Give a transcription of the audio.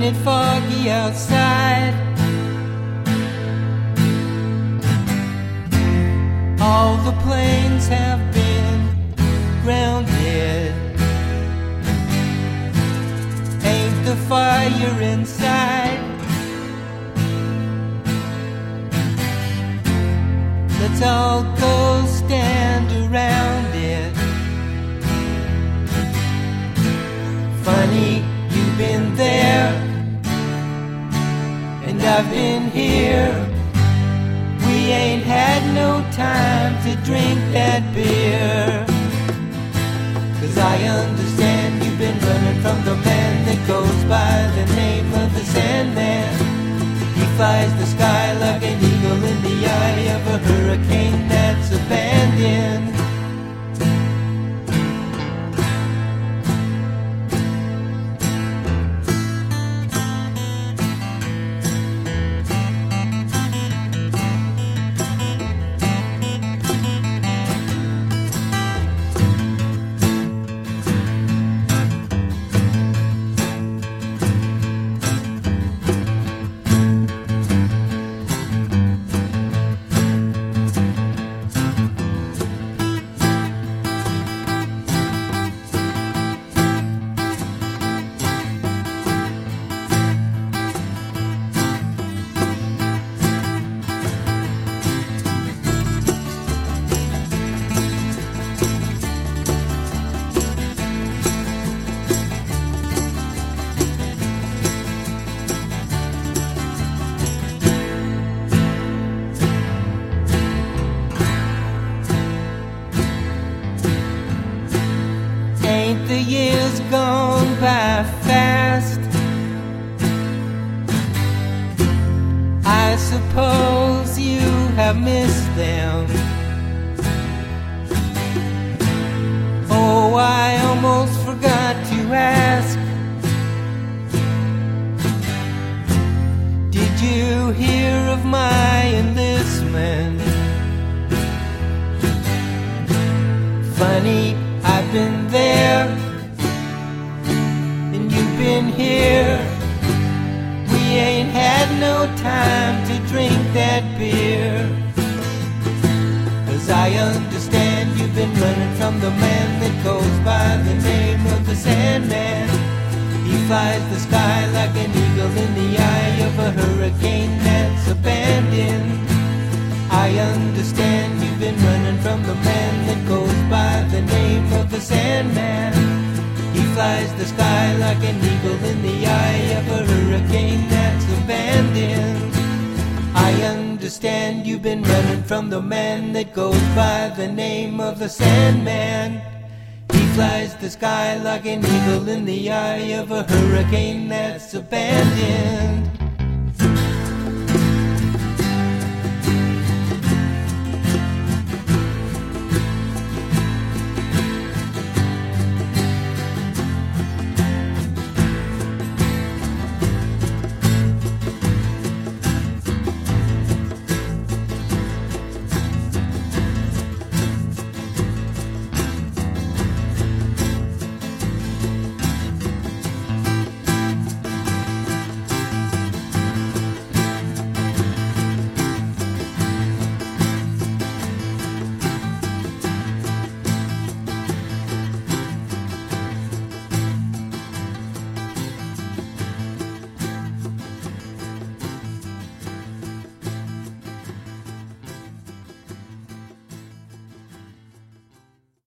it foggy outside. All the planes have been grounded. Ain't the fire inside? Let's all go and I've been here. We ain't had no time to drink that beer. Cause I understand you've been running from the man that goes by the name of the Sandman. He flies the sky like an eagle in the eye of a hurricane the years gone by fast? I suppose you have missed them. Oh, I almost forgot to ask. Did you hear of my enlistment? Funny, I've been there, and you've been here. We ain't had no time to drink that beer. Cause I understand you've been running from the man that goes by the name of the Sandman. He flies the sky like an eagle in the eye of a hurricane that's abandoned. Flies the sky like an eagle in the eye of a hurricane that's abandoned. I understand you've been running from the man that goes by the name of the Sandman. He flies the sky like an eagle in the eye of a hurricane that's abandoned.